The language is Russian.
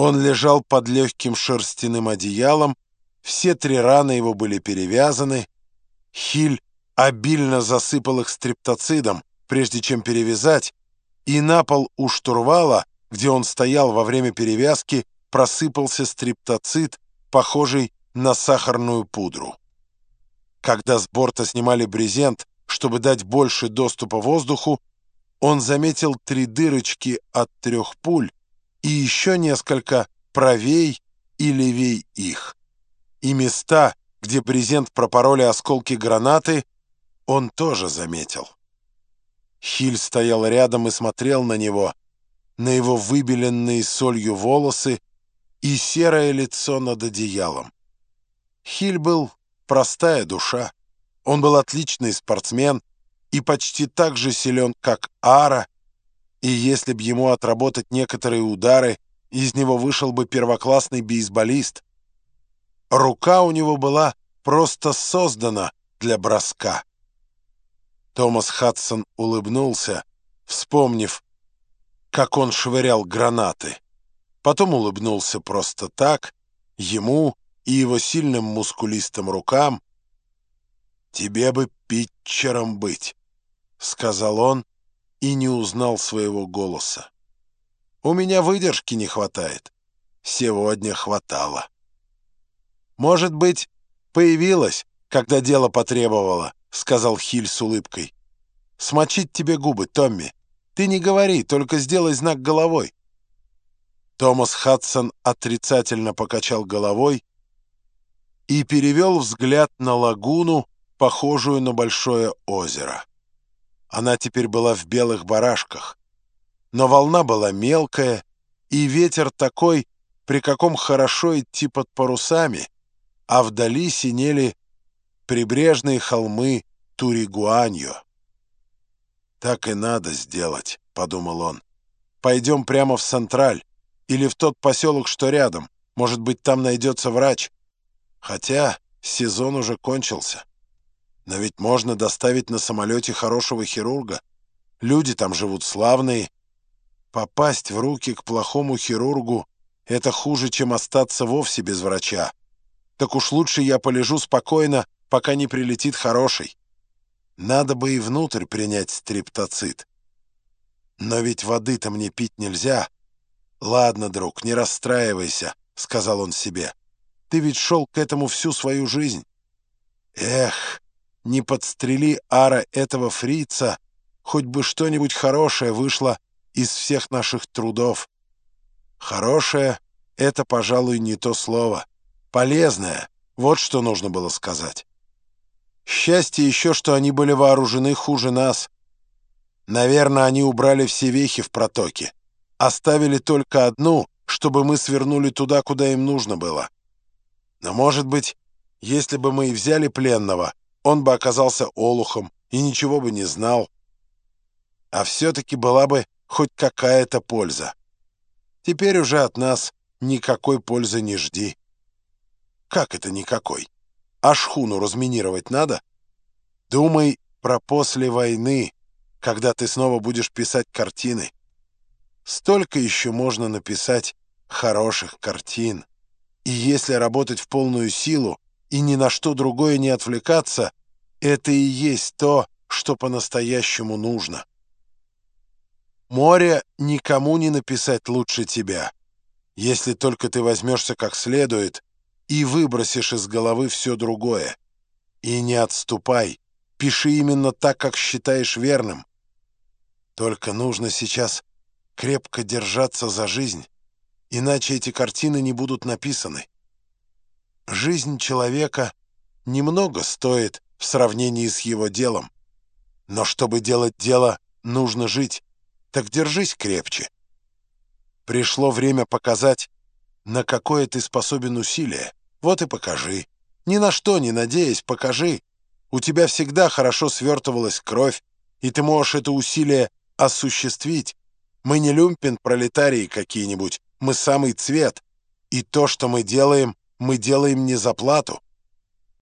Он лежал под легким шерстяным одеялом, все три раны его были перевязаны. Хиль обильно засыпал их стриптоцидом, прежде чем перевязать, и на пол у штурвала, где он стоял во время перевязки, просыпался стриптоцид, похожий на сахарную пудру. Когда с борта снимали брезент, чтобы дать больше доступа воздуху, он заметил три дырочки от трех пуль и еще несколько правей и левей их. И места, где брезент пропороли осколки гранаты, он тоже заметил. Хиль стоял рядом и смотрел на него, на его выбеленные солью волосы и серое лицо над одеялом. Хиль был простая душа. Он был отличный спортсмен и почти так же силен, как Ара, и если б ему отработать некоторые удары, из него вышел бы первоклассный бейсболист. Рука у него была просто создана для броска. Томас Хадсон улыбнулся, вспомнив, как он швырял гранаты. Потом улыбнулся просто так, ему и его сильным мускулистым рукам. «Тебе бы питчером быть», — сказал он и не узнал своего голоса. «У меня выдержки не хватает. Сегодня хватало». «Может быть, появилась, когда дело потребовало», — сказал Хиль с улыбкой. «Смочить тебе губы, Томми. Ты не говори, только сделай знак головой». Томас Хадсон отрицательно покачал головой и перевел взгляд на лагуну, похожую на большое озеро. Она теперь была в белых барашках. Но волна была мелкая, и ветер такой, при каком хорошо идти под парусами, а вдали синели прибрежные холмы Туригуаньо. «Так и надо сделать», — подумал он. «Пойдем прямо в Централь или в тот поселок, что рядом. Может быть, там найдется врач. Хотя сезон уже кончился». Но ведь можно доставить на самолете хорошего хирурга. Люди там живут славные. Попасть в руки к плохому хирургу — это хуже, чем остаться вовсе без врача. Так уж лучше я полежу спокойно, пока не прилетит хороший. Надо бы и внутрь принять стриптоцит. Но ведь воды-то мне пить нельзя. Ладно, друг, не расстраивайся, — сказал он себе. Ты ведь шел к этому всю свою жизнь. Эх, не подстрели ара этого фрица, хоть бы что-нибудь хорошее вышло из всех наших трудов. Хорошее — это, пожалуй, не то слово. Полезное — вот что нужно было сказать. Счастье еще, что они были вооружены хуже нас. Наверное, они убрали все вехи в протоке. Оставили только одну, чтобы мы свернули туда, куда им нужно было. Но, может быть, если бы мы и взяли пленного, он бы оказался олухом и ничего бы не знал. А все-таки была бы хоть какая-то польза. Теперь уже от нас никакой пользы не жди. Как это никакой? А шхуну разминировать надо? Думай про после войны, когда ты снова будешь писать картины. Столько еще можно написать хороших картин. И если работать в полную силу, и ни на что другое не отвлекаться, это и есть то, что по-настоящему нужно. Море никому не написать лучше тебя, если только ты возьмешься как следует и выбросишь из головы все другое. И не отступай, пиши именно так, как считаешь верным. Только нужно сейчас крепко держаться за жизнь, иначе эти картины не будут написаны. Жизнь человека немного стоит в сравнении с его делом. Но чтобы делать дело, нужно жить. Так держись крепче. Пришло время показать, на какое ты способен усилие. Вот и покажи. Ни на что не надеясь, покажи. У тебя всегда хорошо свертывалась кровь, и ты можешь это усилие осуществить. Мы не люмпен пролетарии какие-нибудь, мы самый цвет. И то, что мы делаем, мы делаем не за плату.